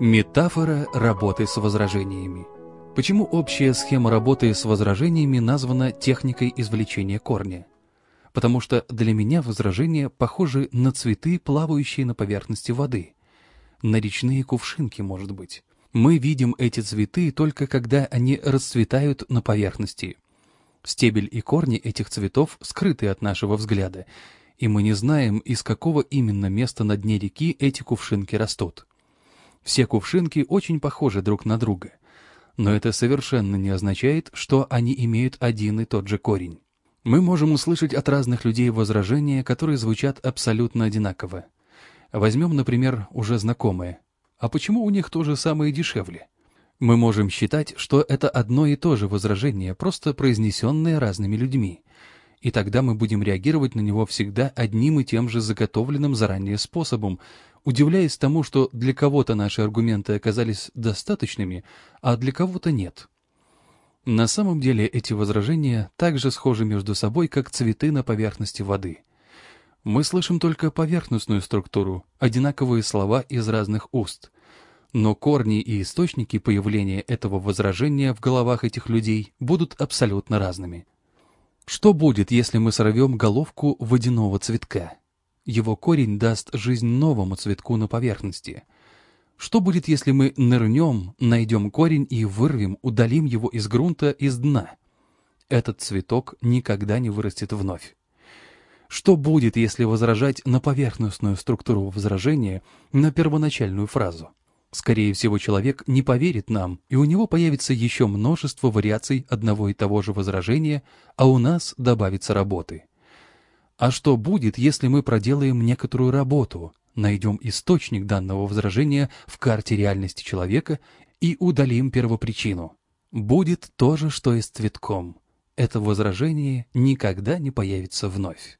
Метафора работы с возражениями. Почему общая схема работы с возражениями названа техникой извлечения корня? Потому что для меня возражения похожи на цветы, плавающие на поверхности воды. На речные кувшинки, может быть. Мы видим эти цветы только когда они расцветают на поверхности. Стебель и корни этих цветов скрыты от нашего взгляда, и мы не знаем, из какого именно места на дне реки эти кувшинки растут. Все кувшинки очень похожи друг на друга. Но это совершенно не означает, что они имеют один и тот же корень. Мы можем услышать от разных людей возражения, которые звучат абсолютно одинаково. Возьмем, например, уже знакомые. А почему у них то же самое дешевле? Мы можем считать, что это одно и то же возражение, просто произнесенное разными людьми. И тогда мы будем реагировать на него всегда одним и тем же заготовленным заранее способом, удивляясь тому, что для кого-то наши аргументы оказались достаточными, а для кого-то нет. На самом деле эти возражения также схожи между собой, как цветы на поверхности воды. Мы слышим только поверхностную структуру, одинаковые слова из разных уст. Но корни и источники появления этого возражения в головах этих людей будут абсолютно разными. Что будет, если мы сорвем головку водяного цветка? его корень даст жизнь новому цветку на поверхности. Что будет, если мы нырнем, найдем корень и вырвем, удалим его из грунта, из дна? Этот цветок никогда не вырастет вновь. Что будет, если возражать на поверхностную структуру возражения, на первоначальную фразу? Скорее всего, человек не поверит нам, и у него появится еще множество вариаций одного и того же возражения, а у нас добавится работы. А что будет, если мы проделаем некоторую работу, найдем источник данного возражения в карте реальности человека и удалим первопричину? Будет то же, что и с цветком. Это возражение никогда не появится вновь.